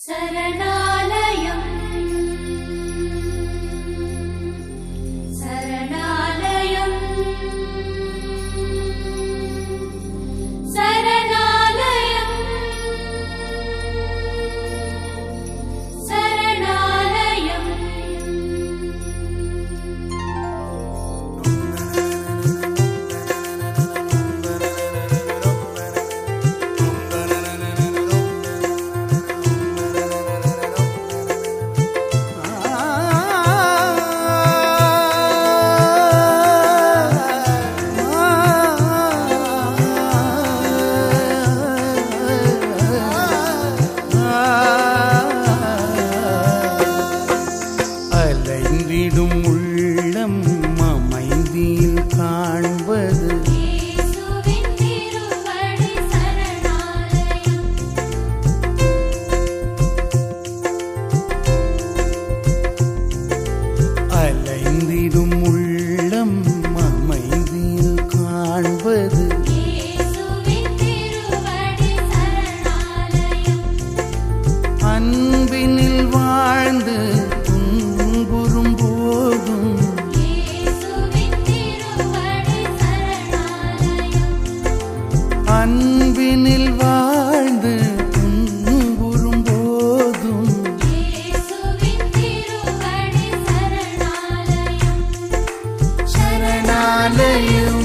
शरणालय under you.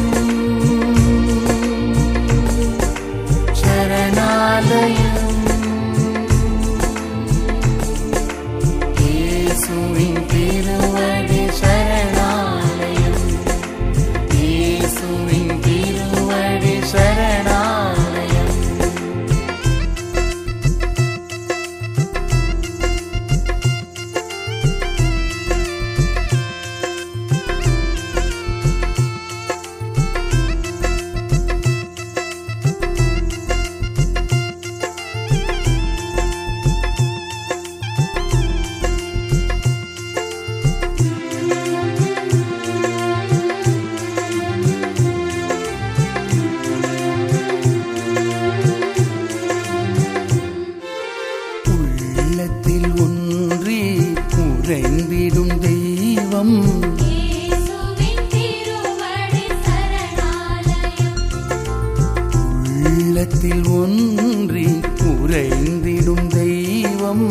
உள்ளத்தில் ஒன்றி உறைந்திடும் தெய்வம்.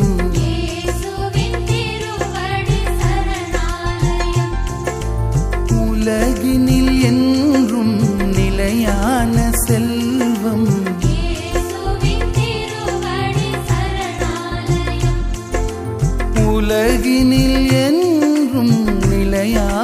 உலகினில் என்றும் நிலையான செல்வம். உலகினில் என்றும் நிலையான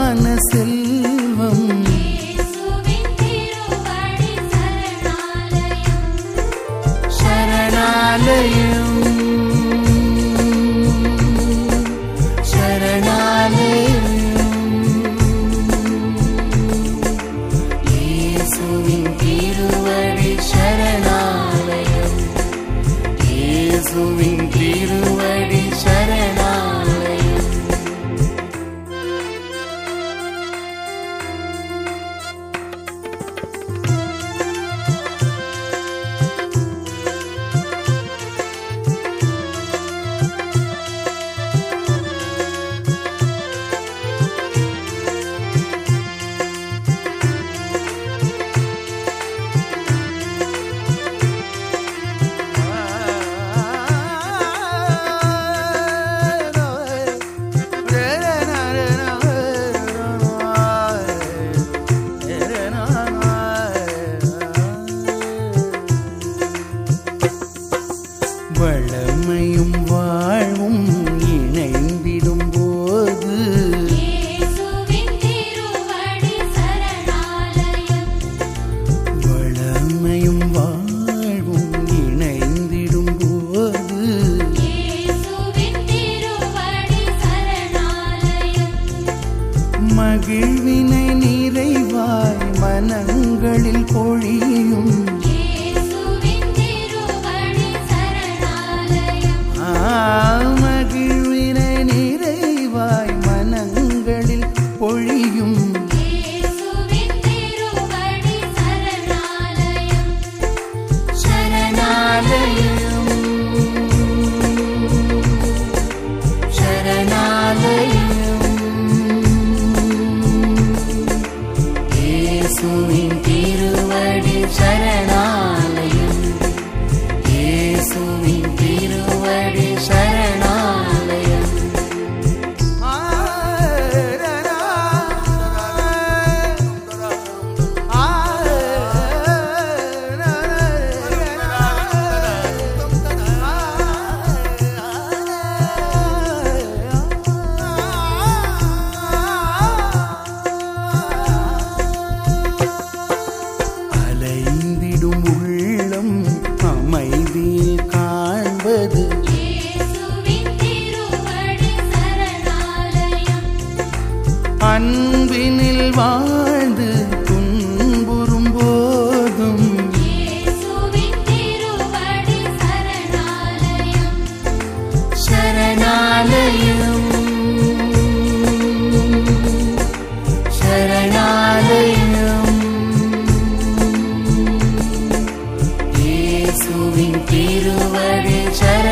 गिरु शरणामयम् के सुविन्दिरु அன்பினில் வாழ்ந்து துன்புறும் போதும். சரணாலயம். சரணாலயம். சரணாலயம். இயேசுவின் திருவடி சரணாலயம்.